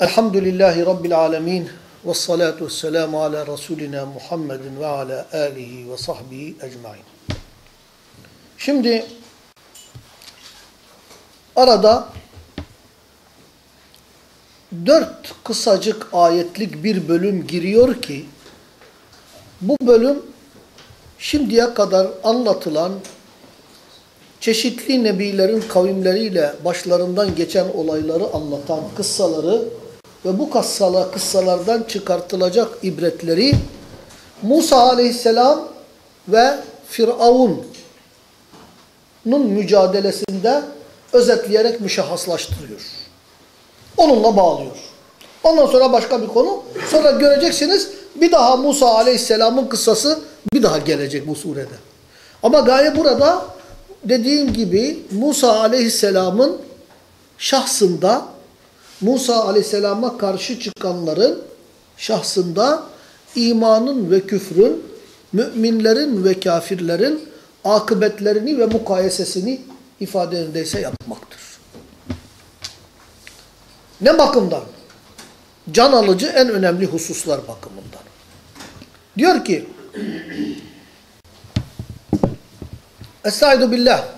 Elhamdülillahi Rabbil alemin. Ve salatu ve selamu ala Resulina Muhammedin ve ala alihi ve sahbihi ecmain. Şimdi arada dört kısacık ayetlik bir bölüm giriyor ki bu bölüm şimdiye kadar anlatılan çeşitli nebilerin kavimleriyle başlarından geçen olayları anlatan kıssaları ve bu kıssala, kıssalardan çıkartılacak ibretleri Musa aleyhisselam ve Firavun'un mücadelesinde özetleyerek müşahhaslaştırıyor. Onunla bağlıyor. Ondan sonra başka bir konu. Sonra göreceksiniz bir daha Musa aleyhisselamın kıssası bir daha gelecek bu surede. Ama gaye burada dediğim gibi Musa aleyhisselamın şahsında Musa aleyhisselama karşı çıkanların şahsında imanın ve küfrün, müminlerin ve kafirlerin akıbetlerini ve mukayesesini ifadesindeyse yapmaktır. Ne bakımdan? Can alıcı en önemli hususlar bakımından. Diyor ki Estaizu billah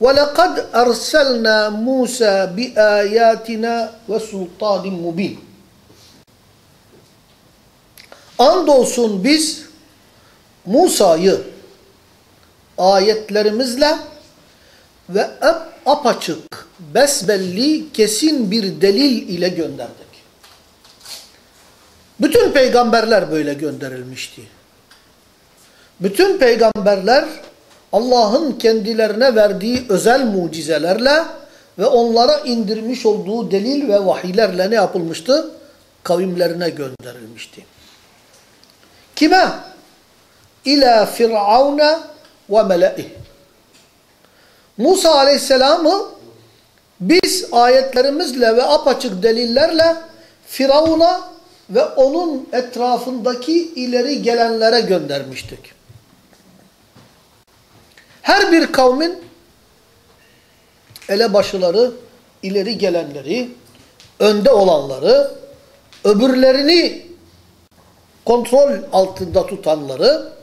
وَلَقَدْ أَرْسَلْنَا مُوسَى بِآيَاتِنَا وَسُلْطَانٍ مُبِينٍ Andolsun biz Musa'yı ayetlerimizle ve apaçık, besbelli, kesin bir delil ile gönderdik. Bütün peygamberler böyle gönderilmişti. Bütün peygamberler Allah'ın kendilerine verdiği özel mucizelerle ve onlara indirmiş olduğu delil ve vahiylerle ne yapılmıştı? Kavimlerine gönderilmişti. Kime? İlâ firavune ve mele'ih. Musa aleyhisselamı biz ayetlerimizle ve apaçık delillerle Firavun'a ve onun etrafındaki ileri gelenlere göndermiştik. Her bir kavmin elebaşıları, ileri gelenleri, önde olanları, öbürlerini kontrol altında tutanları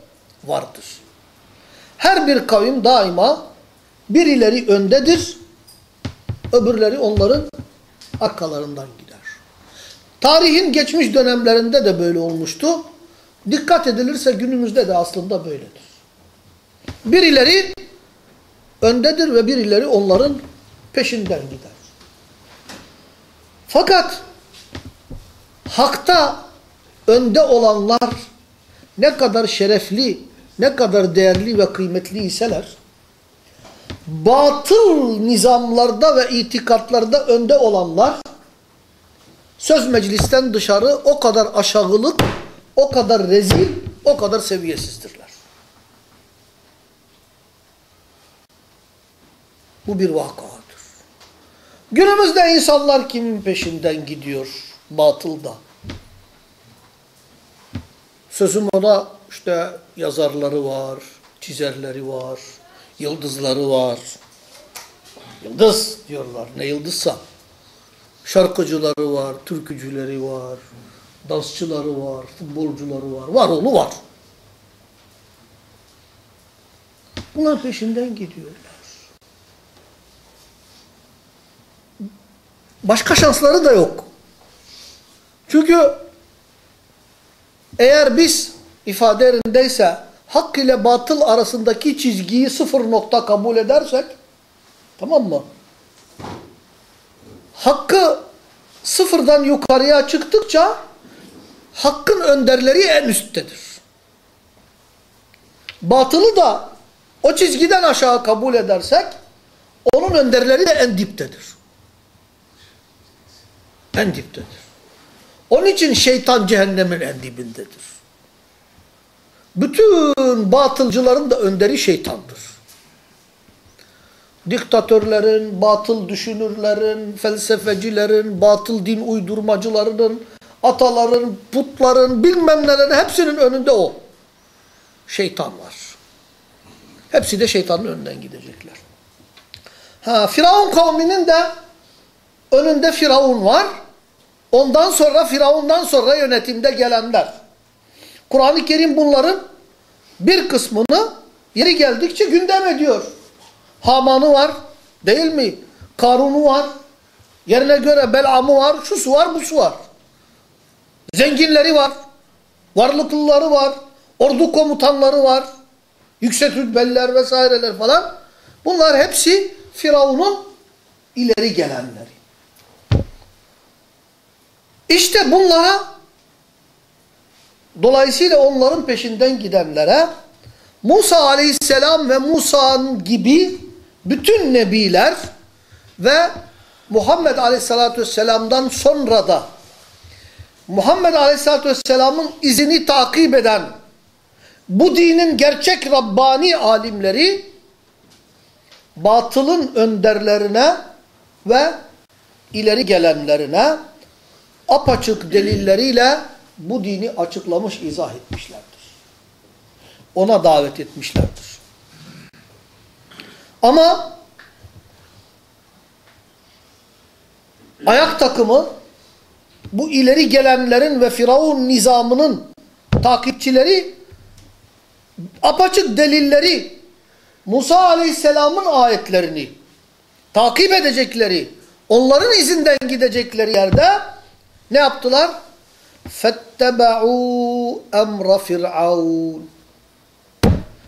vardır. Her bir kavim daima birileri öndedir, öbürleri onların arkalarından gider. Tarihin geçmiş dönemlerinde de böyle olmuştu. Dikkat edilirse günümüzde de aslında böyledir. Birileri öndedir ve birileri onların peşinden gider. Fakat hakta önde olanlar ne kadar şerefli, ne kadar değerli ve kıymetli iseler, batıl nizamlarda ve itikatlarda önde olanlar, söz meclisten dışarı o kadar aşağılık, o kadar rezil, o kadar seviyesizdirler. Bu bir vakadır. Günümüzde insanlar kimin peşinden gidiyor? Batılda. Sözüm ona işte yazarları var, çizerleri var, yıldızları var. Yıldız diyorlar. Ne yıldızsa. Şarkıcıları var, türkücüleri var, dansçıları var, futbolcuları var. Var oğlu var. Bunlar peşinden gidiyorlar. Başka şansları da yok. Çünkü eğer biz ifade yerindeyse hak ile batıl arasındaki çizgiyi sıfır nokta kabul edersek tamam mı? Hakkı sıfırdan yukarıya çıktıkça hakkın önderleri en üsttedir. Batılı da o çizgiden aşağı kabul edersek onun önderleri de en diptedir. En diptedir. Onun için şeytan cehennemin en dibindedir. Bütün batılcıların da önderi şeytandır. Diktatörlerin, batıl düşünürlerin, felsefecilerin, batıl din uydurmacılarının, ataların, putların, bilmem nelerin hepsinin önünde o. Şeytan var. Hepsi de şeytanın önünden gidecekler. Ha, Firavun kavminin de önünde Firavun var. Ondan sonra Firavundan sonra yönetimde gelenler. Kur'an-ı Kerim bunların bir kısmını yeri geldikçe gündem ediyor. Haman'ı var değil mi? Karun'u var. Yerine göre Belam'ı var. Şusu var, busu var. Zenginleri var. Varlıklıları var. Ordu komutanları var. Yüksek rütbeliler vesaireler falan. Bunlar hepsi Firavun'un ileri gelenleri. İşte bunlara dolayısıyla onların peşinden gidenlere Musa aleyhisselam ve Musa'nın gibi bütün nebiler ve Muhammed aleyhissalatü vesselam'dan sonra da Muhammed aleyhissalatü vesselam'ın izini takip eden bu dinin gerçek Rabbani alimleri batılın önderlerine ve ileri gelenlerine apaçık delilleriyle bu dini açıklamış, izah etmişlerdir. Ona davet etmişlerdir. Ama ayak takımı bu ileri gelenlerin ve Firavun nizamının takipçileri apaçık delilleri Musa aleyhisselamın ayetlerini takip edecekleri onların izinden gidecekleri yerde ne yaptılar? فَاتَّبَعُوا اَمْرَ فِرْعَوْنَ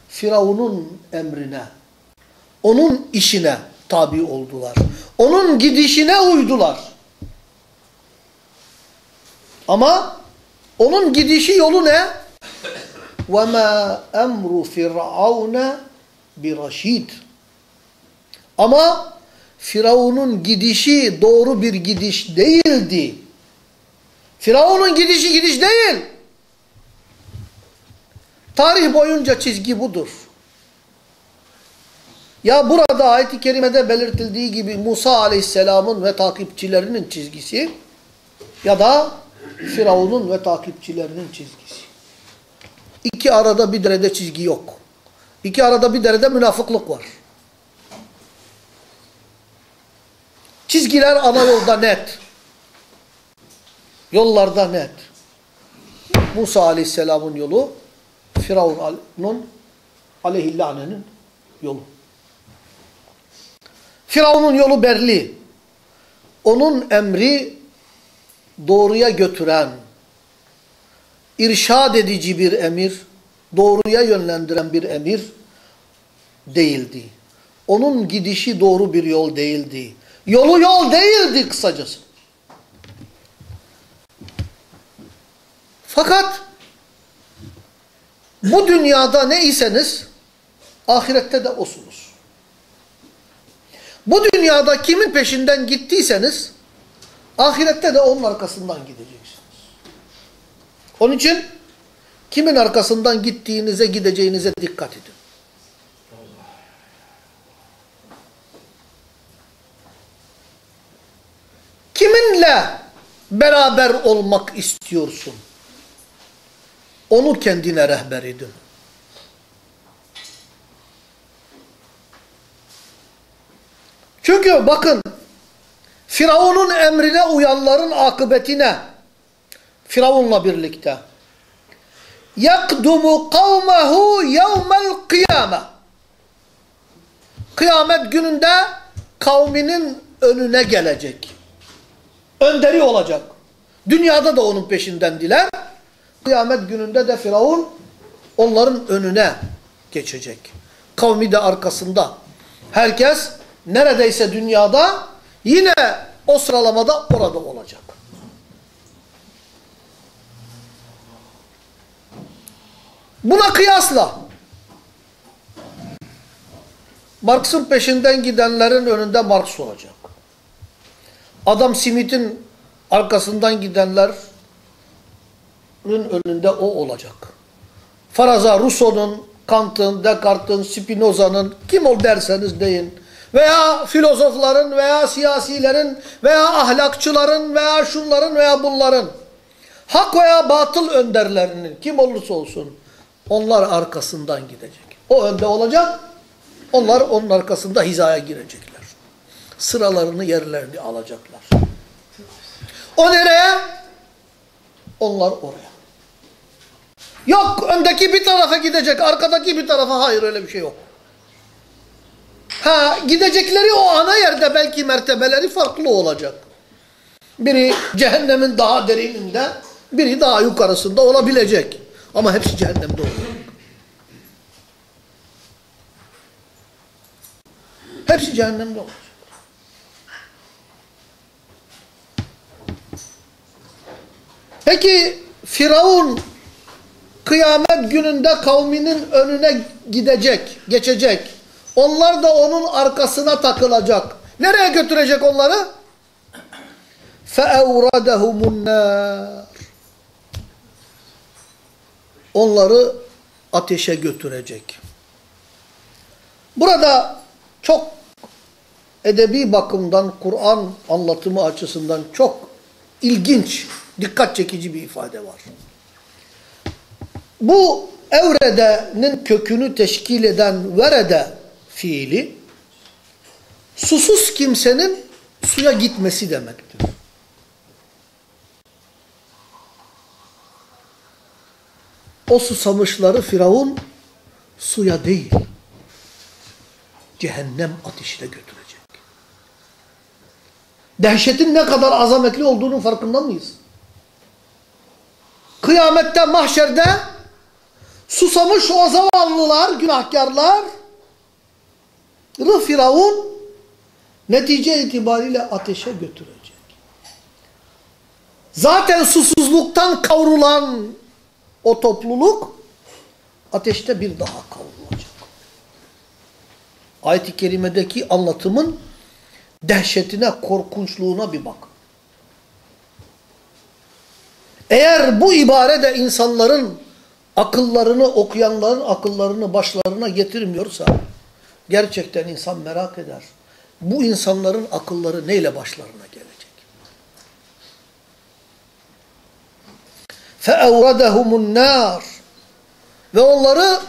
Firavun'un emrine, onun işine tabi oldular. Onun gidişine uydular. Ama onun gidişi yolu ne? وَمَا اَمْرُ فِرْعَوْنَ بِرَشِيدٍ Ama Firavun'un gidişi doğru bir gidiş değildi. Firavun'un gidişi gidiş değil. Tarih boyunca çizgi budur. Ya burada ayet-i kerimede belirtildiği gibi Musa aleyhisselamın ve takipçilerinin çizgisi ya da Firavun'un ve takipçilerinin çizgisi. İki arada bir derede çizgi yok. İki arada bir derede münafıklık var. Çizgiler ana yolda net. Yollarda net. Musa aleyhisselamın yolu, Firavun'un aleyhillanenin yolu. Firavun'un yolu belli. Onun emri doğruya götüren, irşad edici bir emir, doğruya yönlendiren bir emir değildi. Onun gidişi doğru bir yol değildi. Yolu yol değildi kısacası. Fakat bu dünyada ne iseniz ahirette de osunuz. Bu dünyada kimin peşinden gittiyseniz ahirette de onun arkasından gideceksiniz. Onun için kimin arkasından gittiğinize gideceğinize dikkat edin. Kiminle beraber olmak istiyorsun? Onu kendine rehber edin. Çünkü bakın Firavun'un emrine uyanların akıbetine Firavun'la birlikte yakdumu kavmehu yevmel kıyame kıyamet gününde kavminin önüne gelecek. Önderi olacak. Dünyada da onun peşinden diler. Kıyamet gününde de Firavun onların önüne geçecek. Kavmi de arkasında. Herkes neredeyse dünyada yine o sıralamada orada olacak. Buna kıyasla Marx'ın peşinden gidenlerin önünde Marx olacak. Adam Smith'in arkasından gidenlerin önünde o olacak. Faraza Rousseau'nun, Kant'ın, Descartes'in, Spinoza'nın kim ol derseniz deyin veya filozofların veya siyasilerin veya ahlakçıların veya şunların veya bunların hak veya batıl önderlerinin kim olursa olsun onlar arkasından gidecek. O önde olacak. Onlar onun arkasında hizaya girecekler. Sıralarını yerlerini alacaklar. O nereye? Onlar oraya. Yok öndeki bir tarafa gidecek, arkadaki bir tarafa hayır öyle bir şey yok. Ha gidecekleri o ana yerde belki mertebeleri farklı olacak. Biri cehennemin daha derininde, biri daha yukarısında olabilecek. Ama hepsi cehennemde olacak. Hepsi cehennemde olacak. Peki Firavun kıyamet gününde kavminin önüne gidecek, geçecek. Onlar da onun arkasına takılacak. Nereye götürecek onları? فَاَوْرَدَهُمُ النَّارِ Onları ateşe götürecek. Burada çok edebi bakımdan, Kur'an anlatımı açısından çok ilginç, dikkat çekici bir ifade var. Bu evredenin kökünü teşkil eden verede fiili, susuz kimsenin suya gitmesi demektir. O susamışları Firavun suya değil, cehennem ateşine götürecek. Dehşetin ne kadar azametli olduğunun farkında mıyız? Kıyamette, mahşerde susamış o zavallılar, günahkarlar, Firavun netice itibariyle ateşe götürecek. Zaten susuzluktan kavrulan o topluluk ateşte bir daha kavrulacak. Ayet-i kerimedeki anlatımın dehşetine, korkunçluğuna bir bak. Eğer bu ibare de insanların akıllarını, okuyanların akıllarını başlarına getirmiyorsa gerçekten insan merak eder. Bu insanların akılları neyle başlarına gelecek? فَاَوْرَدَهُمُ النَّارِ Ve onları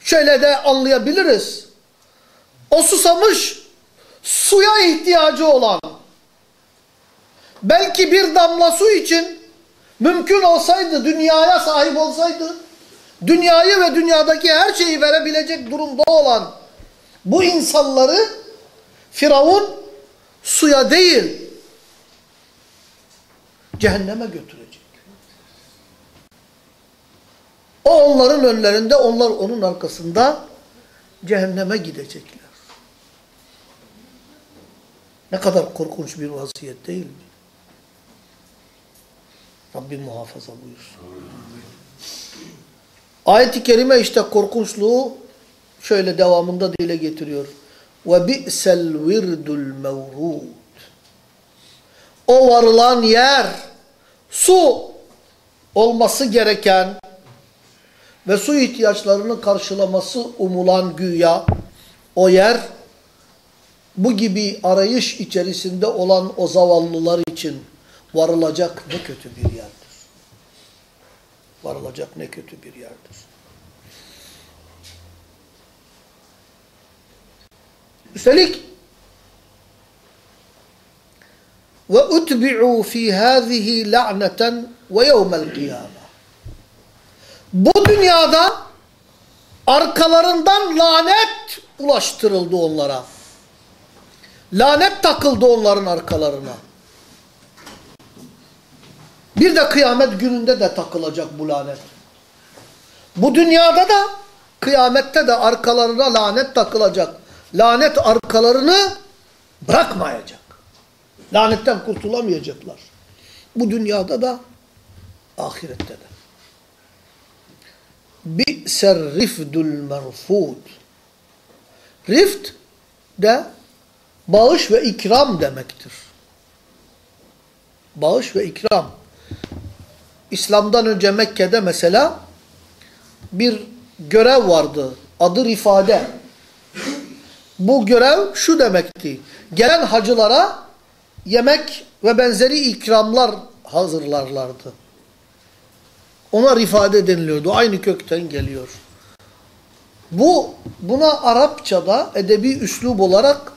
şöyle de anlayabiliriz. O susamış, suya ihtiyacı olan, belki bir damla su için mümkün olsaydı, dünyaya sahip olsaydı, dünyayı ve dünyadaki her şeyi verebilecek durumda olan bu insanları Firavun suya değil, cehenneme götürecek. O onların önlerinde, onlar onun arkasında cehenneme gidecekler. Ne kadar korkunç bir vaziyet değil mi? Rabbim muhafaza buyursun. Ayet-i kerime işte korkunçluğu şöyle devamında dile getiriyor. Ve bi'sel virdul mevrud. O varılan yer su olması gereken ve su ihtiyaçlarını karşılaması umulan güya o yer bu gibi arayış içerisinde olan o zavallılar için varılacak ne kötü bir yerdir. Varılacak ne kötü bir yerdir. Üstelik ve utbi'u fi hâzihi la'neten ve yevmel kıyâme. Bu dünyada arkalarından lanet ulaştırıldı onlara. Lanet takıldı onların arkalarına. Bir de kıyamet gününde de takılacak bu lanet. Bu dünyada da kıyamette de arkalarına lanet takılacak. Lanet arkalarını bırakmayacak. Lanetten kurtulamayacaklar. Bu dünyada da ahirette de. Bi'ser rifdul merfud. Rift de bağış ve ikram demektir. Bağış ve ikram. İslam'dan önce Mekke'de mesela bir görev vardı. Adı rifade. Bu görev şu demekti. Gelen hacılara yemek ve benzeri ikramlar hazırlarlardı. Ona rifade deniliyordu. Aynı kökten geliyor. Bu buna Arapçada edebi üslub olarak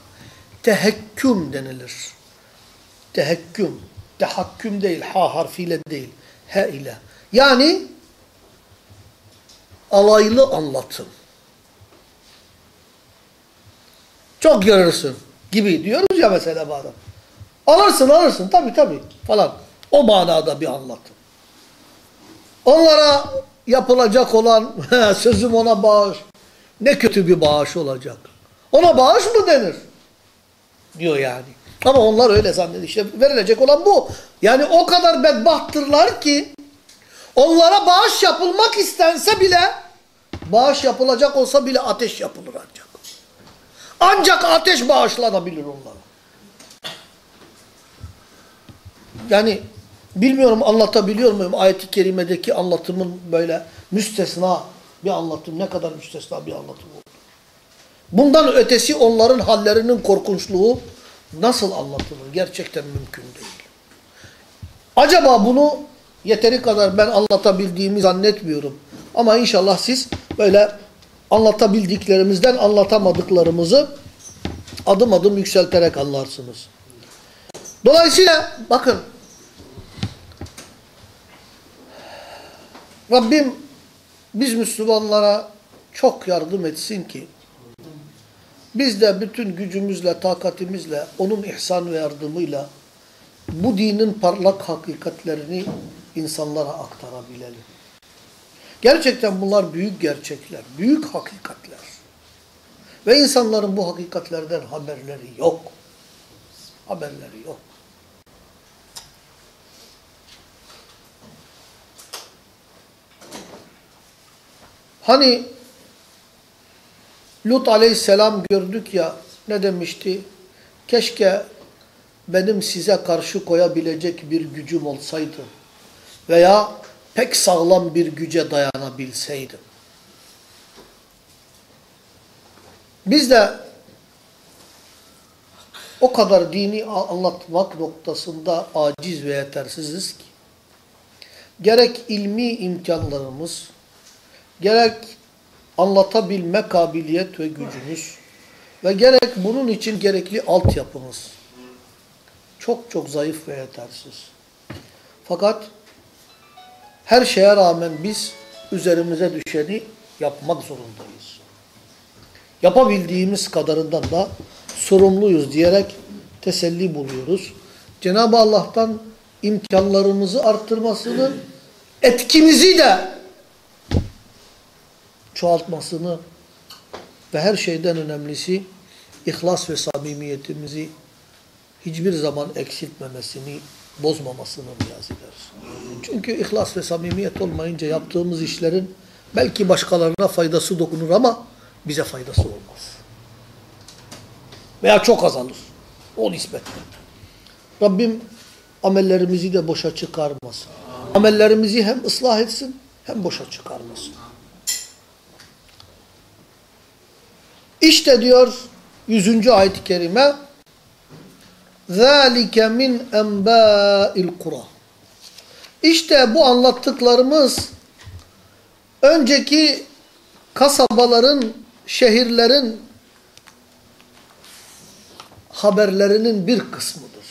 tehekküm denilir. Tehekküm. Tehakküm değil, ha harfiyle değil, he ile. Yani alaylı anlatım. Çok görürsün gibi diyoruz ya mesela bazen. Alırsın alırsın tabii tabii falan. O manada bir anlatım. Onlara yapılacak olan sözüm ona bağış. Ne kötü bir bağış olacak. Ona bağış mı denir? Diyor yani. Ama onlar öyle zannediyor. İşte verilecek olan bu. Yani o kadar bedbahttırlar ki onlara bağış yapılmak istense bile bağış yapılacak olsa bile ateş yapılır ancak. Ancak ateş bağışlanabilir onlara. Yani bilmiyorum anlatabiliyor muyum ayet-i kerimedeki anlatımın böyle müstesna bir anlatım. Ne kadar müstesna bir anlatım oldu. Bundan ötesi onların hallerinin korkunçluğu nasıl anlatılır? Gerçekten mümkün değil. Acaba bunu yeteri kadar ben anlatabildiğimi zannetmiyorum. Ama inşallah siz böyle anlatabildiklerimizden anlatamadıklarımızı adım adım yükselterek anlarsınız. Dolayısıyla bakın Rabbim biz Müslümanlara çok yardım etsin ki biz de bütün gücümüzle, takatimizle, onun ihsan ve yardımıyla bu dinin parlak hakikatlerini insanlara aktarabilelim. Gerçekten bunlar büyük gerçekler, büyük hakikatler. Ve insanların bu hakikatlerden haberleri yok. Haberleri yok. Hani Lut aleyhisselam gördük ya ne demişti? Keşke benim size karşı koyabilecek bir gücüm olsaydı veya pek sağlam bir güce dayanabilseydim. Biz de o kadar dini anlatmak noktasında aciz ve yetersiziz ki gerek ilmi imkanlarımız gerek anlatabilme kabiliyet ve gücümüz ve gerek bunun için gerekli altyapımız çok çok zayıf ve yetersiz. Fakat her şeye rağmen biz üzerimize düşeni yapmak zorundayız. Yapabildiğimiz kadarından da sorumluyuz diyerek teselli buluyoruz. Cenab-ı Allah'tan imkanlarımızı arttırmasını, etkimizi de çoğaltmasını ve her şeyden önemlisi ihlas ve samimiyetimizi hiçbir zaman eksiltmemesini, bozmamasını niyaz ederiz. Çünkü ihlas ve samimiyet olmayınca yaptığımız işlerin belki başkalarına faydası dokunur ama bize faydası olmaz. Veya çok azalır. O nispetle. Rabbim amellerimizi de boşa çıkarmasın. Amellerimizi hem ıslah etsin hem boşa çıkarmasın. İşte diyor 100. ayet-i kerime ذَٰلِكَ مِنْ اَنْبَاءِ الْقُرَى İşte bu anlattıklarımız önceki kasabaların, şehirlerin haberlerinin bir kısmıdır.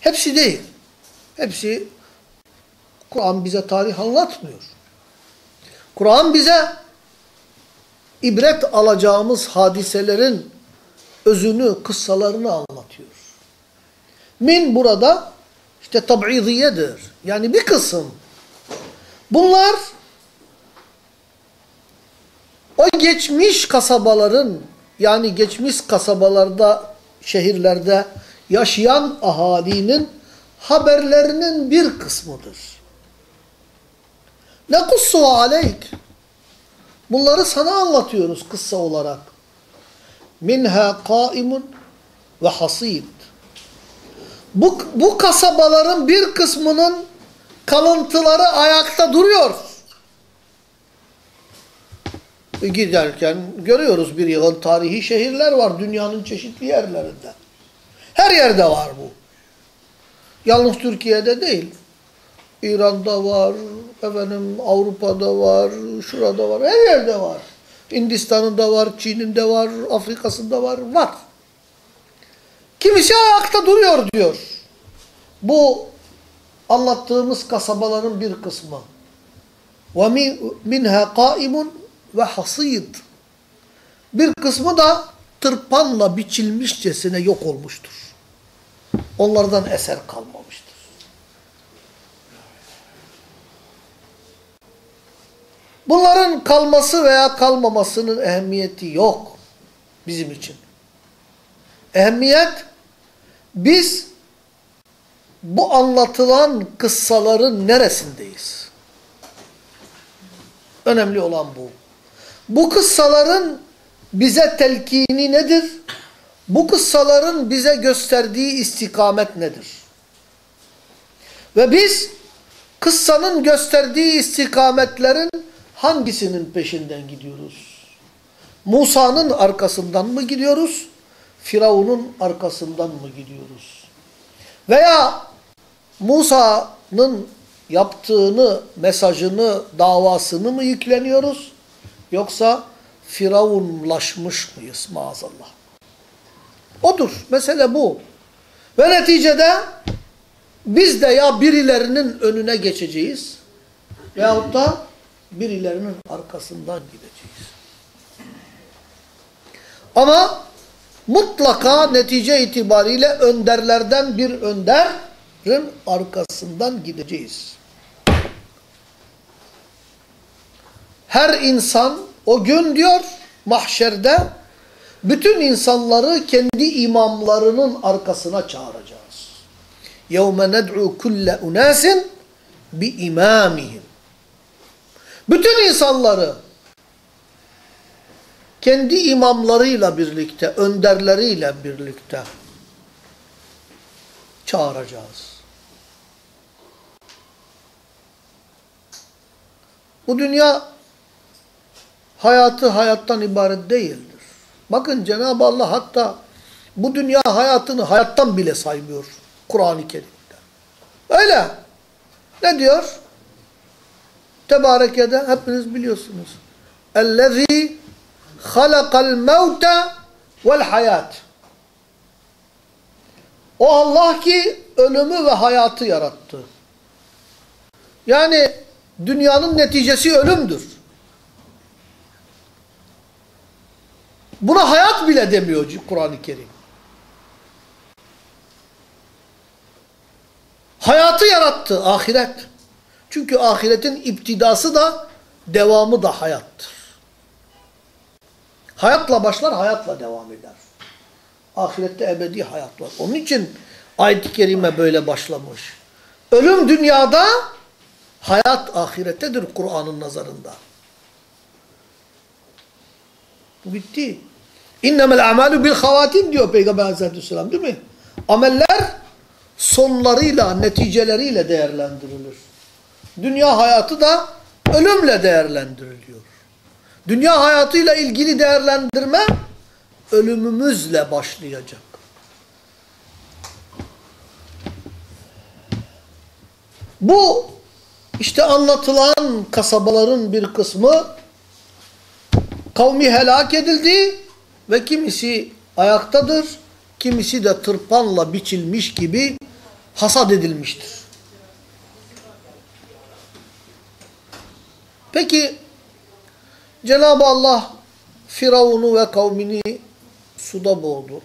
Hepsi değil. Hepsi Kur'an bize tarih anlatmıyor. Kur'an bize ibret alacağımız hadiselerin özünü, kıssalarını anlatıyor. Min burada işte tab'iziyedir. Yani bir kısım. Bunlar o geçmiş kasabaların yani geçmiş kasabalarda, şehirlerde yaşayan ahalinin haberlerinin bir kısmıdır. Ne kussu aleyk. Bunları sana anlatıyoruz kıssa olarak. Minha kaimun ve hasid. Bu, bu kasabaların bir kısmının kalıntıları ayakta duruyor. Giderken görüyoruz bir yığın tarihi şehirler var dünyanın çeşitli yerlerinde. Her yerde var bu. Yalnız Türkiye'de değil. İran'da var, efendim Avrupa'da var, şurada var, her yerde var. Hindistan'ında var, Çin'inde var, Afrika'sında var, var. Kimisi ayakta duruyor diyor. bu anlattığımız kasabaların bir kısmı. وَمِنْهَا قَائِمٌ وَحَصِيدٌ Bir kısmı da tırpanla biçilmişçesine yok olmuştur. Onlardan eser kalmamıştır. Bunların kalması veya kalmamasının ehemmiyeti yok bizim için. Ehemmiyet biz bu anlatılan kıssaların neresindeyiz? Önemli olan bu. Bu kıssaların bize telkini nedir? Bu kıssaların bize gösterdiği istikamet nedir? Ve biz kıssanın gösterdiği istikametlerin hangisinin peşinden gidiyoruz? Musa'nın arkasından mı gidiyoruz? Firavun'un arkasından mı gidiyoruz? Veya Musa'nın yaptığını, mesajını, davasını mı yükleniyoruz? Yoksa Firavunlaşmış mıyız maazallah? Odur. Mesele bu. Ve neticede biz de ya birilerinin önüne geçeceğiz veyahut da birilerinin arkasından gideceğiz. Ama mutlaka netice itibariyle önderlerden bir önderin arkasından gideceğiz. Her insan o gün diyor mahşerde bütün insanları kendi imamlarının arkasına çağıracağız. يَوْمَ نَدْعُوا كُلَّ اُنَاسٍ بِاِمَامِهِمْ bütün insanları kendi imamlarıyla birlikte, önderleriyle birlikte çağıracağız. Bu dünya hayatı hayattan ibaret değildir. Bakın Cenab-ı Allah hatta bu dünya hayatını hayattan bile saymıyor Kur'an-ı Kerim'de. Öyle. Ne diyor? Tebareke'de hepiniz biliyorsunuz. اَلَّذ۪ي خَلَقَ الْمَوْتَ وَالْحَيَاتِ O Allah ki ölümü ve hayatı yarattı. Yani dünyanın neticesi ölümdür. Buna hayat bile demiyor Kur'an-ı Kerim. Hayatı yarattı ahiret. Çünkü ahiretin iptidası da devamı da hayattır. Hayatla başlar, hayatla devam eder. Ahirette ebedi hayat var. Onun için ayet-i kerime böyle başlamış. Ölüm dünyada, hayat ahirettedir Kur'an'ın nazarında. Bu bitti. İnnemel amalu bil havatim diyor Peygamber aleyhissalatü değil mi? Ameller sonlarıyla, neticeleriyle değerlendirilir. Dünya hayatı da ölümle değerlendiriliyor. Dünya hayatıyla ilgili değerlendirme ölümümüzle başlayacak. Bu işte anlatılan kasabaların bir kısmı kavmi helak edildi ve kimisi ayaktadır, kimisi de tırpanla biçilmiş gibi hasat edilmiştir. Peki Cenab-ı Allah Firavun'u ve kavmini suda boğdu.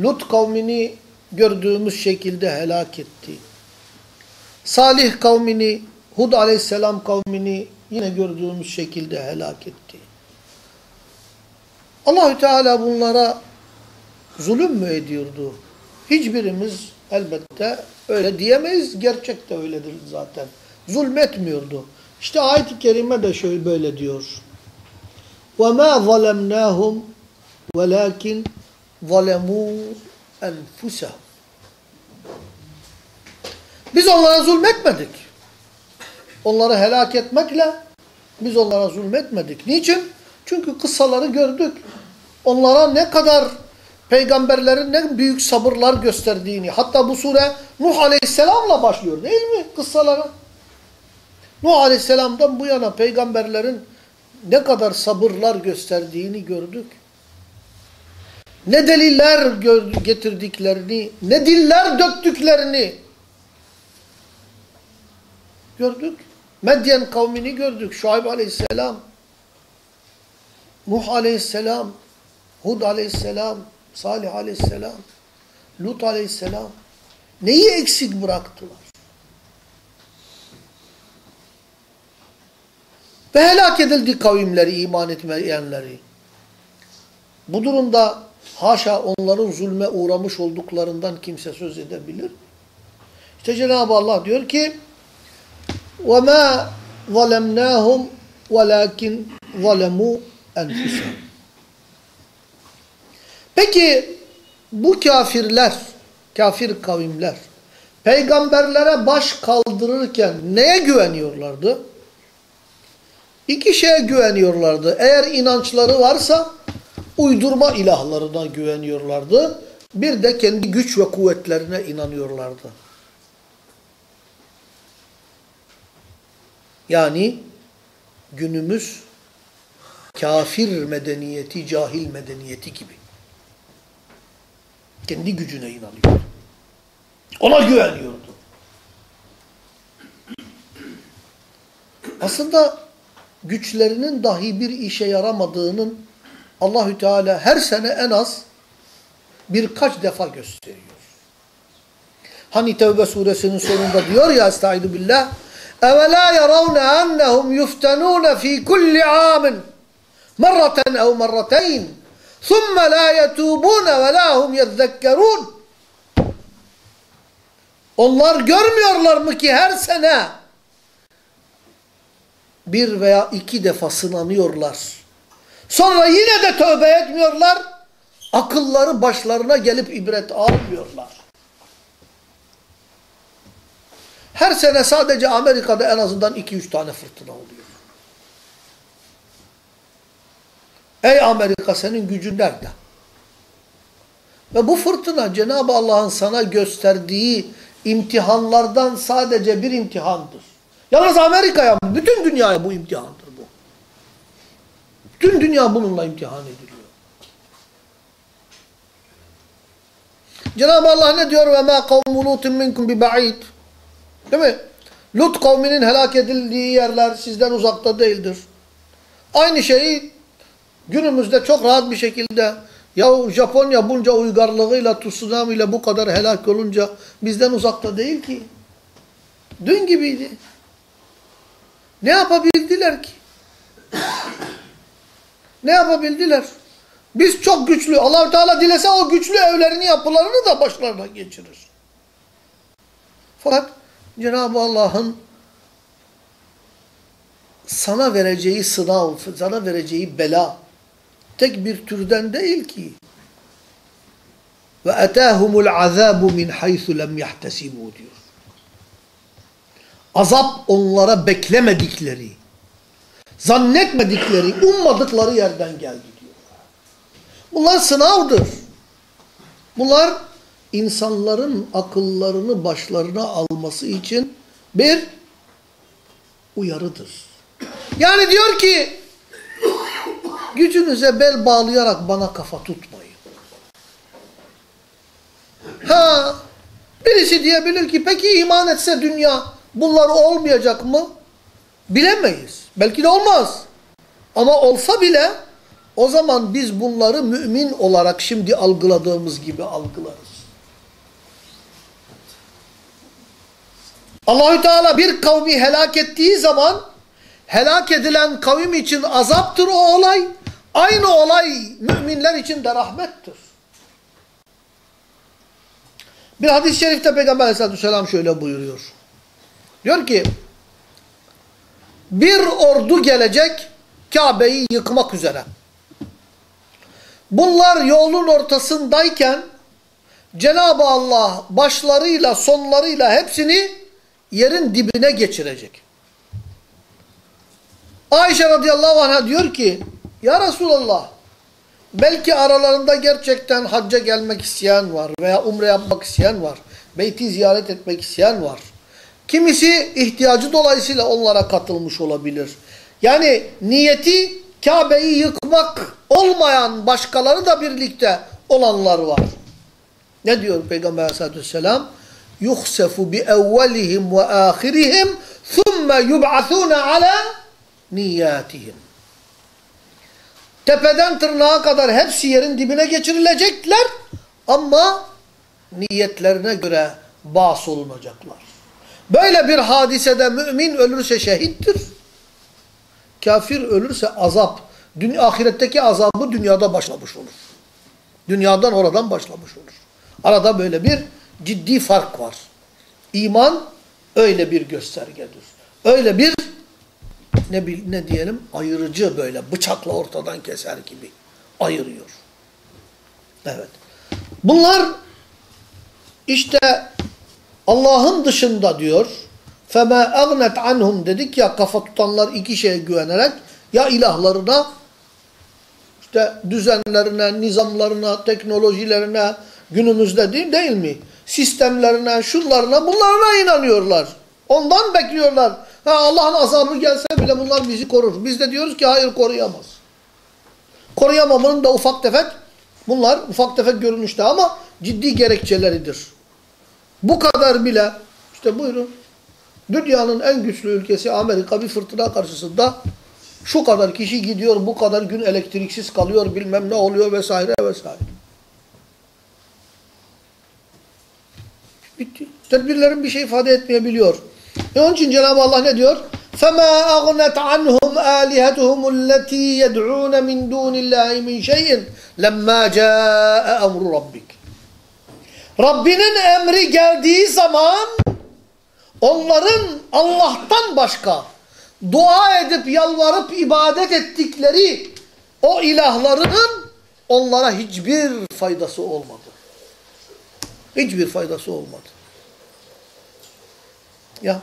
Lut kavmini gördüğümüz şekilde helak etti. Salih kavmini, Hud aleyhisselam kavmini yine gördüğümüz şekilde helak etti. Allahü Teala bunlara zulüm mü ediyordu? Hiçbirimiz elbette öyle diyemeyiz. Gerçek de öyledir zaten. Zulmetmiyordu. İşte ayet-i kerime de şöyle böyle diyor. وَمَا ظَلَمْنَاهُمْ وَلَكِنْ ظَلَمُوا أَنْفُسَهُمْ Biz onlara zulmetmedik. Onları helak etmekle biz onlara zulmetmedik. Niçin? Çünkü kıssaları gördük. Onlara ne kadar peygamberlerin ne büyük sabırlar gösterdiğini. Hatta bu sure Nuh Aleyhisselam'la başlıyor değil mi kıssalara? Nuh Aleyhisselam'dan bu yana peygamberlerin ne kadar sabırlar gösterdiğini gördük. ne deliller getirdiklerini, ne diller döktüklerini gördük. Medyen kavmini gördük. Şuayb aleyhisselam, Nuh aleyhisselam, Hud aleyhisselam, Salih aleyhisselam, Lut aleyhisselam. Neyi eksik bıraktılar? Ve helak edildi kavimleri, iman etmeyenleri. Bu durumda haşa onların zulme uğramış olduklarından kimse söz edebilir. İşte Cenab-ı Allah diyor ki وَمَا ظَلَمْنَاهُمْ وَلَاكِنْ ظَلَمُوا اَنْفُسَهُمْ Peki bu kafirler, kafir kavimler peygamberlere baş kaldırırken neye güveniyorlardı? İki şeye güveniyorlardı. Eğer inançları varsa uydurma ilahlarına güveniyorlardı. Bir de kendi güç ve kuvvetlerine inanıyorlardı. Yani günümüz kafir medeniyeti, cahil medeniyeti gibi. Kendi gücüne inanıyordu. Ona güveniyordu. Aslında güçlerinin dahi bir işe yaramadığının Allahü Teala her sene en az birkaç defa gösteriyor. Hani Tevbe suresinin sonunda diyor ya Estaizu billah اَوَلَا يَرَوْنَ أَنَّهُمْ يُفْتَنُونَ ف۪ي كُلِّ عَامٍ مَرَّةً اَوْ مَرَّتَيْنِ ثُمَّ لَا يَتُوبُونَ وَلَا هُمْ يَذَّكَّرُونَ Onlar görmüyorlar mı ki her sene bir veya iki defa sınanıyorlar. Sonra yine de tövbe etmiyorlar. Akılları başlarına gelip ibret almıyorlar. Her sene sadece Amerika'da en azından 2-3 tane fırtına oluyor. Ey Amerika senin gücün nerede? Ve bu fırtına Cenab-ı Allah'ın sana gösterdiği imtihanlardan sadece bir imtihandır. Yalnız Amerika'ya, bütün dünyaya bu imtihandır bu. Bütün dünya bununla imtihan ediliyor. Cenab-ı Allah ne diyor? Ve ma kavmu lutin minkum bi ba'id. Değil mi? Lut kavminin helak edildiği yerler sizden uzakta değildir. Aynı şeyi günümüzde çok rahat bir şekilde ya Japonya bunca uygarlığıyla, tsunami ile bu kadar helak olunca bizden uzakta değil ki. Dün gibiydi. Ne yapabildiler ki? ne yapabildiler? Biz çok güçlü. allah Teala dilese o güçlü evlerini, yapılarını da başlarına geçirir. Fakat Cenab-ı Allah'ın sana vereceği sınav, sana vereceği bela tek bir türden değil ki. Ve etâhumul azâbu min haythu lem yahtesibû diyor. Azap onlara beklemedikleri, zannetmedikleri, ummadıkları yerden geldi diyor. Bunlar sınavdır. Bunlar insanların akıllarını başlarına alması için bir uyarıdır. Yani diyor ki gücünüze bel bağlayarak bana kafa tutmayın. Ha, birisi diyebilir ki peki iman etse dünya bunlar olmayacak mı? Bilemeyiz. Belki de olmaz. Ama olsa bile o zaman biz bunları mümin olarak şimdi algıladığımız gibi algılarız. Allahü Teala bir kavmi helak ettiği zaman helak edilen kavim için azaptır o olay. Aynı olay müminler için de rahmettir. Bir hadis-i şerifte Peygamber aleyhissalatü vesselam şöyle buyuruyor. Diyor ki bir ordu gelecek Kabe'yi yıkmak üzere. Bunlar yolun ortasındayken Cenab-ı Allah başlarıyla sonlarıyla hepsini yerin dibine geçirecek. Ayşe radıyallahu anh'a diyor ki Ya Resulallah belki aralarında gerçekten hacca gelmek isteyen var veya umre yapmak isteyen var. Beyti ziyaret etmek isteyen var. Kimisi ihtiyacı dolayısıyla onlara katılmış olabilir. Yani niyeti Kabe'yi yıkmak olmayan başkaları da birlikte olanlar var. Ne diyor Peygamber aleyhissalatü vesselam? يُخْسَفُ بِاَوَّلِهِمْ وَآخِرِهِمْ ثُمَّ يُبْعَثُونَ عَلَى نِيَّاتِهِمْ Tepeden tırnağa kadar hepsi yerin dibine geçirilecekler ama niyetlerine göre bas olunacaklar. Böyle bir hadisede mümin ölürse şehittir. Kafir ölürse azap, dünya, ahiretteki azabı dünyada başlamış olur. Dünyadan oradan başlamış olur. Arada böyle bir ciddi fark var. İman öyle bir göstergedir. Öyle bir ne, ne diyelim ayırıcı böyle bıçakla ortadan keser gibi ayırıyor. Evet. Bunlar işte Allah'ın dışında diyor فَمَا اَغْنَتْ عَنْهُمْ dedik ya kafa tutanlar iki şeye güvenerek ya ilahlarına işte düzenlerine, nizamlarına, teknolojilerine günümüzde değil, değil mi? Sistemlerine, şunlarına, bunlarına inanıyorlar. Ondan bekliyorlar. Ha, Allah'ın azabı gelse bile bunlar bizi korur. Biz de diyoruz ki hayır koruyamaz. Koruyamamanın da ufak tefek, bunlar ufak tefek görünüşte ama ciddi gerekçeleridir. Bu kadar bile, işte buyurun, dünyanın en güçlü ülkesi Amerika bir fırtına karşısında şu kadar kişi gidiyor, bu kadar gün elektriksiz kalıyor, bilmem ne oluyor vesaire vesaire. Bitti. Tedbirlerin bir şey ifade etmeyebiliyor. E onun için Cenab-ı Allah ne diyor? فَمَا أَغْنَتْ عَنْهُمْ آلِهَتُهُمُ الَّتِي يَدْعُونَ مِنْ دُونِ اللّٰهِ مِنْ شَيْءٍ لَمَّا جَاءَ أَمْرُ رَبِّكَ Rabbinin emri geldiği zaman onların Allah'tan başka dua edip yalvarıp ibadet ettikleri o ilahlarının onlara hiçbir faydası olmadı. Hiçbir faydası olmadı. Ya.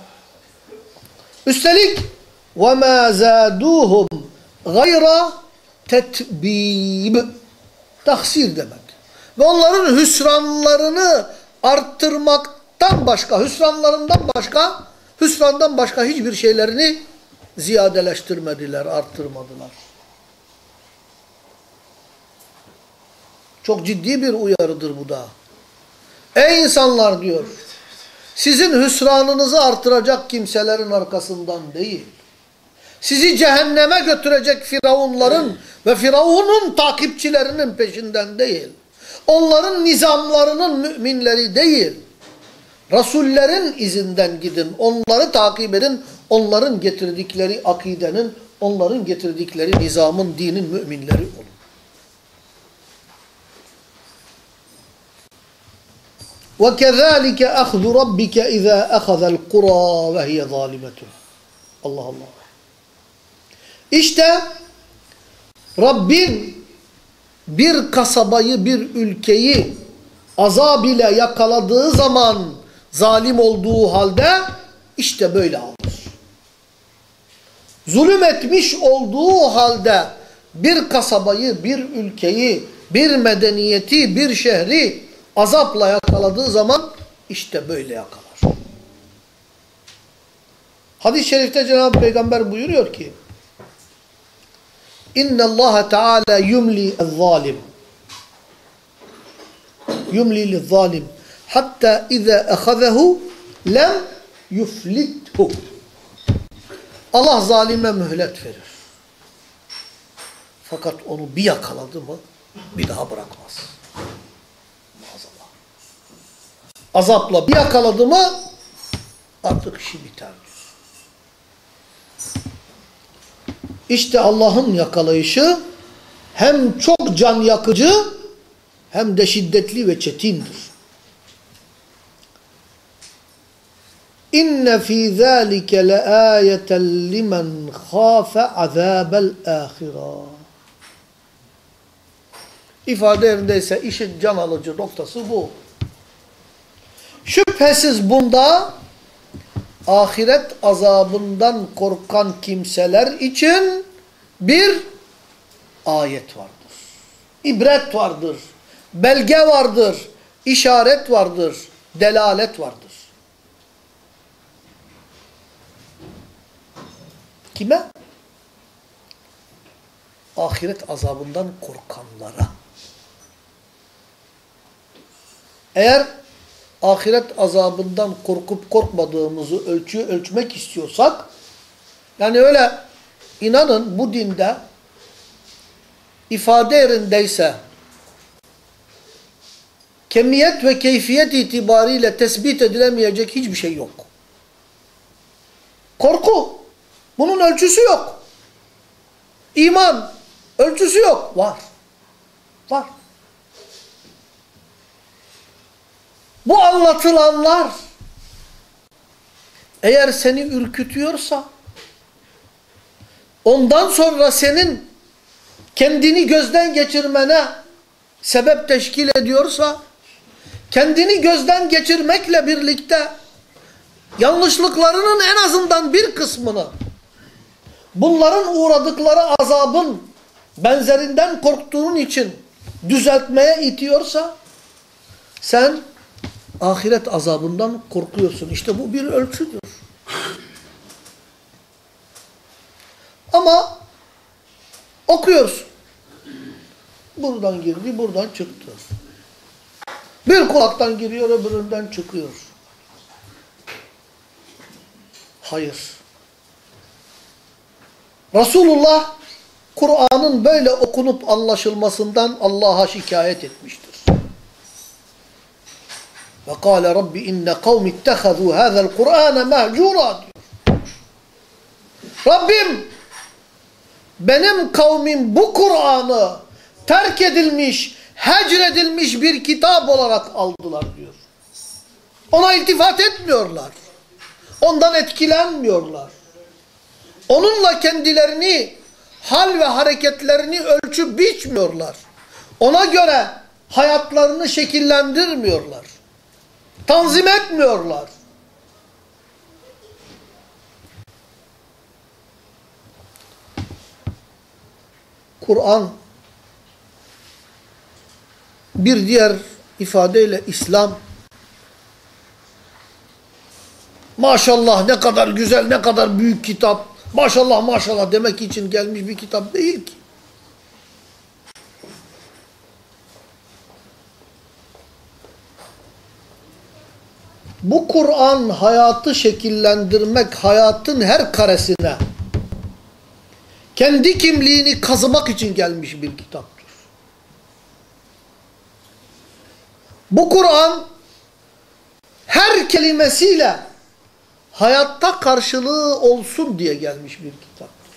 Üstelik وَمَا زَادُوهُمْ غَيْرَ تَتْب۪يبِ Taksir demek. Ve onların hüsranlarını arttırmaktan başka, hüsranlarından başka, hüsrandan başka hiçbir şeylerini ziyadeleştirmediler, arttırmadılar. Çok ciddi bir uyarıdır bu da. Ey insanlar diyor, sizin hüsranınızı artıracak kimselerin arkasından değil, sizi cehenneme götürecek firavunların ve firavunun takipçilerinin peşinden değil, onların nizamlarının müminleri değil, Rasullerin izinden gidin, onları takip edin, onların getirdikleri akidenin, onların getirdikleri nizamın, dinin müminleri olun. وَكَذَٰلِكَ أَخْذُ رَبِّكَ اِذَا أَخَذَ الْقُرَى وَهِيَ ظَالِمَةٌ Allah Allah. İşte Rabbin bir kasabayı, bir ülkeyi azab ile yakaladığı zaman zalim olduğu halde işte böyle alır. Zulüm etmiş olduğu halde bir kasabayı, bir ülkeyi, bir medeniyeti, bir şehri azapla yakaladığı zaman işte böyle yakalar. Hadis-i şerifte Cenab-ı Peygamber buyuruyor ki İnne Allah Teala yumli el-zalim yumli lil-zalim hatta iza ahazahu lem yuflithu. Allah zalime mühlet verir. Fakat onu bir yakaladı mı bir daha bırakmaz. azapla bir yakaladı mı artık işi biter diyor. İşte Allah'ın yakalayışı hem çok can yakıcı hem de ve çetindir. İnne fî zâlike leâyeten limen khâfe azâbel âhirâ. İfade yerindeyse işin can alıcı noktası bu. Şüphesiz bunda ahiret azabından korkan kimseler için bir ayet vardır. İbret vardır. Belge vardır. işaret vardır. Delalet vardır. Kime? Ahiret azabından korkanlara. Eğer ahiret azabından korkup korkmadığımızı ölçüyü ölçmek istiyorsak, yani öyle inanın bu dinde ifade yerindeyse kemiyet ve keyfiyet itibariyle tespit edilemeyecek hiçbir şey yok. Korku. Bunun ölçüsü yok. İman. Ölçüsü yok. Var. Var. Bu anlatılanlar eğer seni ürkütüyorsa ondan sonra senin kendini gözden geçirmene sebep teşkil ediyorsa kendini gözden geçirmekle birlikte yanlışlıklarının en azından bir kısmını bunların uğradıkları azabın benzerinden korktuğun için düzeltmeye itiyorsa sen ahiret azabından korkuyorsun. İşte bu bir ölçüdür. Ama okuyorsun. Buradan girdi, buradan çıktı. Bir kulaktan giriyor, öbüründen çıkıyor. Hayır. Resulullah Kur'an'ın böyle okunup anlaşılmasından Allah'a şikayet etmiştir. Ve kâle Rabbi inne kavmi ittehazû hâzel Kur'âne mehcûrâ diyor. Rabbim benim kavmim bu Kur'an'ı terk edilmiş, hecredilmiş bir kitap olarak aldılar diyor. Ona iltifat etmiyorlar. Ondan etkilenmiyorlar. Onunla kendilerini, hal ve hareketlerini ölçüp biçmiyorlar. Ona göre hayatlarını şekillendirmiyorlar. Tanzim etmiyorlar. Kur'an bir diğer ifadeyle İslam maşallah ne kadar güzel ne kadar büyük kitap maşallah maşallah demek için gelmiş bir kitap değil ki. Bu Kur'an hayatı şekillendirmek, hayatın her karesine kendi kimliğini kazımak için gelmiş bir kitaptır. Bu Kur'an her kelimesiyle hayatta karşılığı olsun diye gelmiş bir kitaptır.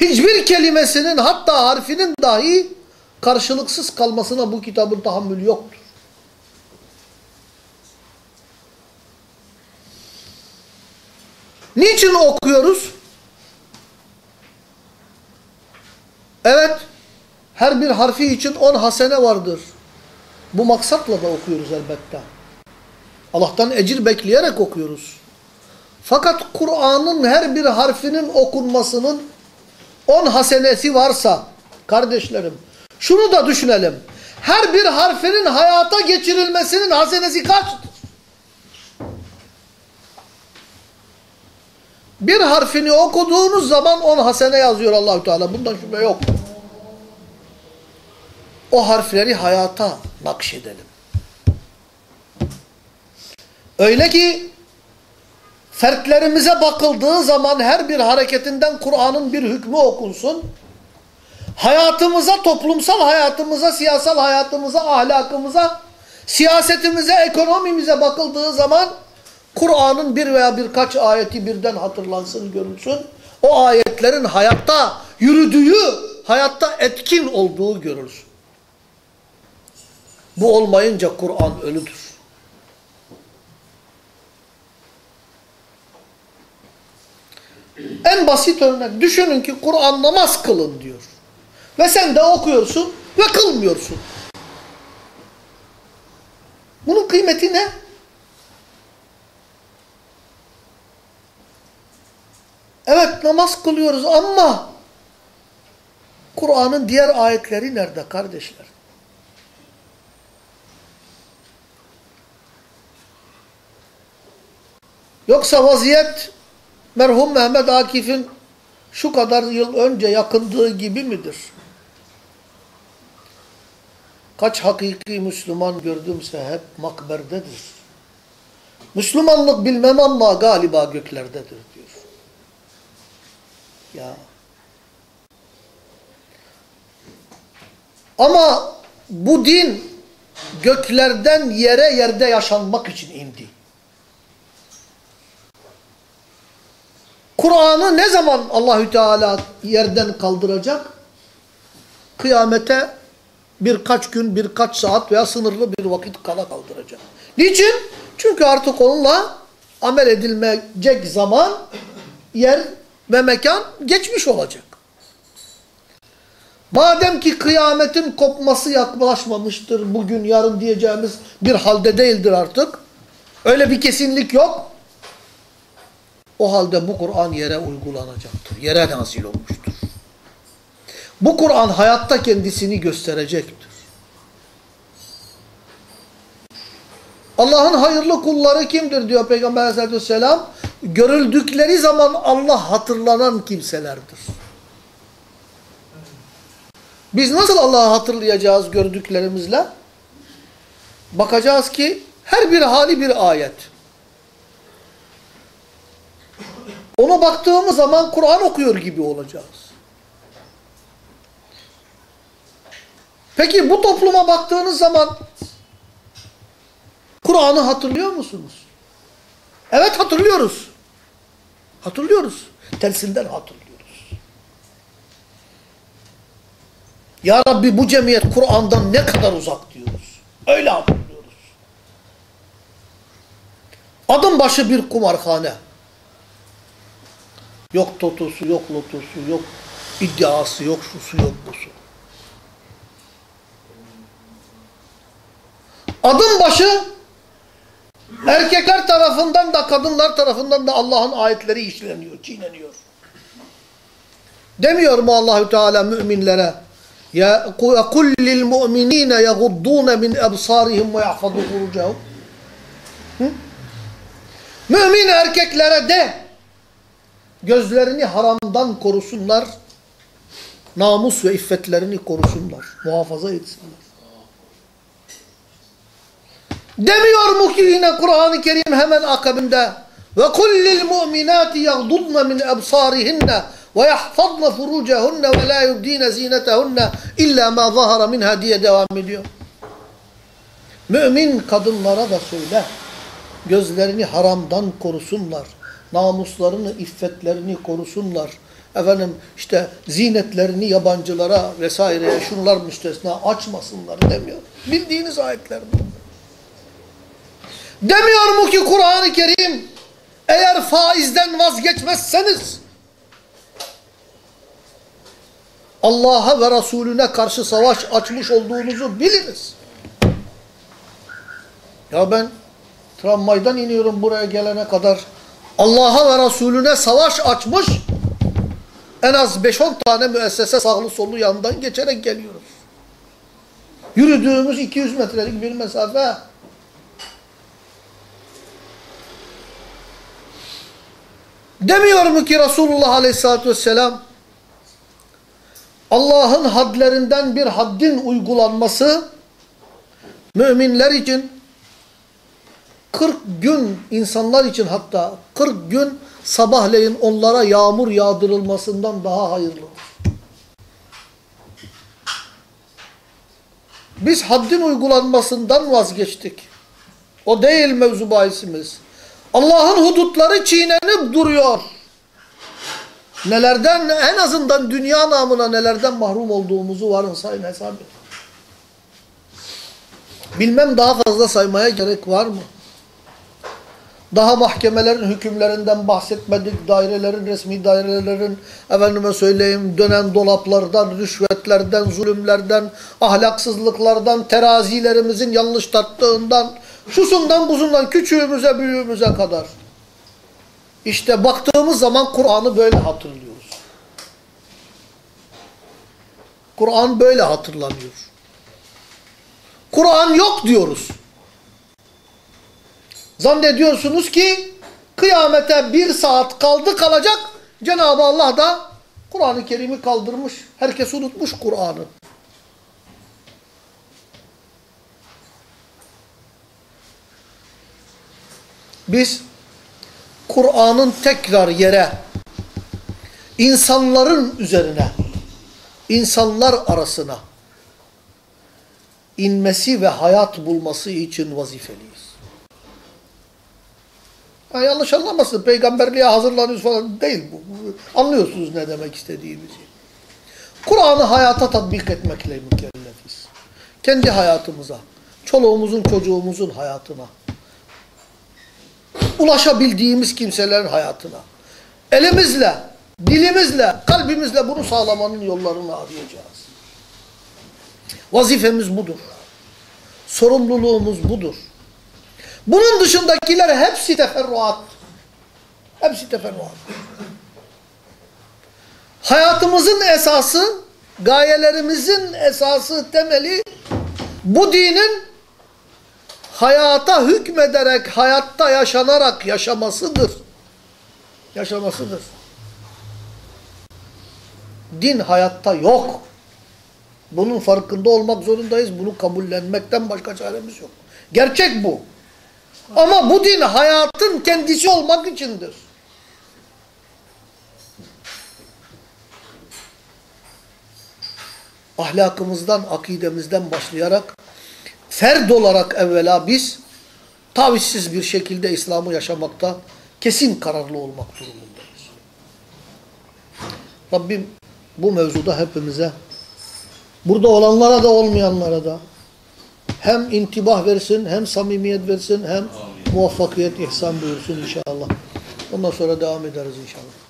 Hiçbir kelimesinin hatta harfinin dahi karşılıksız kalmasına bu kitabın tahammülü yoktur. Niçin okuyoruz? Evet, her bir harfi için on hasene vardır. Bu maksatla da okuyoruz elbette. Allah'tan ecir bekleyerek okuyoruz. Fakat Kur'an'ın her bir harfinin okunmasının on hasenesi varsa, kardeşlerim, şunu da düşünelim. Her bir harfinin hayata geçirilmesinin hasenesi kaçtır? Bir harfini okuduğunuz zaman on hasene yazıyor Allahü Teala. Bundan şüphe yok. O harfleri hayata nakşedelim. Öyle ki fertlerimize bakıldığı zaman her bir hareketinden Kur'an'ın bir hükmü okunsun. Hayatımıza, toplumsal hayatımıza, siyasal hayatımıza, ahlakımıza, siyasetimize, ekonomimize bakıldığı zaman Kur'an'ın bir veya birkaç ayeti birden hatırlansın, görülsün. O ayetlerin hayatta yürüdüğü, hayatta etkin olduğu görülsün. Bu olmayınca Kur'an ölüdür. En basit örnek düşünün ki Kur'an namaz kılın diyor. Ve sen de okuyorsun ve kılmıyorsun. Bunun kıymeti ne? Evet namaz kılıyoruz ama Kur'an'ın diğer ayetleri nerede kardeşler? Yoksa vaziyet merhum Mehmet Akif'in şu kadar yıl önce yakındığı gibi midir? Kaç hakiki Müslüman gördümse hep makberdedir. Müslümanlık bilmem ama galiba göklerdedir. Ya. Ama bu din göklerden yere yerde yaşanmak için indi. Kur'an'ı ne zaman Allahü Teala yerden kaldıracak? Kıyamete birkaç gün, birkaç saat veya sınırlı bir vakit kala kaldıracak. Niçin? Çünkü artık onunla amel edilecek zaman, yer ve mekan geçmiş olacak. Madem ki kıyametin kopması yaklaşmamıştır, bugün yarın diyeceğimiz bir halde değildir artık. Öyle bir kesinlik yok. O halde bu Kur'an yere uygulanacaktır. Yere nazil olmuştur. Bu Kur'an hayatta kendisini gösterecektir. Allah'ın hayırlı kulları kimdir diyor Peygamber aleyhissalatü vesselam. Görüldükleri zaman Allah hatırlanan kimselerdir. Biz nasıl Allah'ı hatırlayacağız gördüklerimizle? Bakacağız ki her bir hali bir ayet. Ona baktığımız zaman Kur'an okuyor gibi olacağız. Peki bu topluma baktığınız zaman Kur'an'ı hatırlıyor musunuz? Evet hatırlıyoruz. Hatırlıyoruz. Tersinden hatırlıyoruz. Ya Rabbi bu cemiyet Kur'an'dan ne kadar uzak diyoruz. Öyle hatırlıyoruz. Adım başı bir kumarhane. Yok totosu, yok lotosu, yok iddiası, yok şusu, yok busu. Adım başı erkekler tarafından da kadınlar tarafından da Allah'ın ayetleri işleniyor, çiğneniyor. Demiyor mu Allahü Teala müminlere? Ya kul lil mu'minina yaghuddun min absarihim ve yahfazu furujahum. Mümin erkeklere de gözlerini haramdan korusunlar, namus ve iffetlerini korusunlar, muhafaza etsinler. Demiyor mu ki yine Kur'an-ı Kerim hemen akabinde ve kullil mu'minati yaghdudna min absarihinne ve yahfazna furucahunne ve la yubdine zinetehunne illa ma zahara minha diye devam ediyor. Mümin kadınlara da söyle gözlerini haramdan korusunlar namuslarını, iffetlerini korusunlar. Efendim işte zinetlerini yabancılara vesaireye şunlar müstesna açmasınlar demiyor. Bildiğiniz ayetler bu. Demiyor mu ki Kur'an-ı Kerim eğer faizden vazgeçmezseniz Allah'a ve Resulüne karşı savaş açmış olduğunuzu biliniz. Ya ben tramvaydan iniyorum buraya gelene kadar Allah'a ve Resulüne savaş açmış en az 5-10 tane müessese sağlı sollu yandan geçerek geliyoruz. Yürüdüğümüz 200 metrelik bir mesafe. Demiyor mu ki Resulullah Aleyhisselatü Vesselam Allah'ın hadlerinden bir haddin uygulanması müminler için 40 gün insanlar için hatta 40 gün sabahleyin onlara yağmur yağdırılmasından daha hayırlıdır. Biz haddin uygulanmasından vazgeçtik. O değil mevzu bahisimiz. Allah'ın hudutları çiğnenip duruyor. Nelerden en azından dünya namına nelerden mahrum olduğumuzu varın sayın hesap edin. Bilmem daha fazla saymaya gerek var mı? Daha mahkemelerin hükümlerinden bahsetmedik. Dairelerin, resmi dairelerin, efendime söyleyeyim, dönen dolaplardan, rüşvetlerden, zulümlerden, ahlaksızlıklardan, terazilerimizin yanlış tattığından, şusundan buzundan, küçüğümüze, büyüğümüze kadar. İşte baktığımız zaman Kur'an'ı böyle hatırlıyoruz. Kur'an böyle hatırlanıyor. Kur'an yok diyoruz. Zannediyorsunuz ki kıyamete bir saat kaldı kalacak. Cenab-ı Allah da Kur'an-ı Kerim'i kaldırmış. Herkes unutmuş Kur'an'ı. Biz Kur'an'ın tekrar yere insanların üzerine insanlar arasına inmesi ve hayat bulması için vazifeliyiz. Ha, yanlış anlamasın. Peygamberliğe hazırlanıyoruz falan değil. Bu- Anlıyorsunuz ne demek istediğimizi. Kur'an'ı hayata tatbik etmekle mükellefiz. Kendi hayatımıza, çoluğumuzun çocuğumuzun hayatına, ulaşabildiğimiz kimselerin hayatına, elimizle, dilimizle, kalbimizle bunu sağlamanın yollarını arayacağız. Vazifemiz budur. Sorumluluğumuz budur. Bunun dışındakiler hepsi teferruat. Hepsi teferruat. Hayatımızın esası, gayelerimizin esası, temeli bu dinin hayata hükmederek, hayatta yaşanarak yaşamasıdır. Yaşamasıdır. Din hayatta yok. Bunun farkında olmak zorundayız. Bunu kabullenmekten başka çaremiz yok. Gerçek bu. Ama bu din hayatın kendisi olmak içindir. Ahlakımızdan, akidemizden başlayarak ferd olarak evvela biz tavizsiz bir şekilde İslam'ı yaşamakta kesin kararlı olmak durumundayız. Rabbim bu mevzuda hepimize burada olanlara da olmayanlara da hem intibah versin, hem samimiyet versin, hem muvaffakiyet ihsan buyursun inşallah. Ondan sonra devam ederiz inşallah.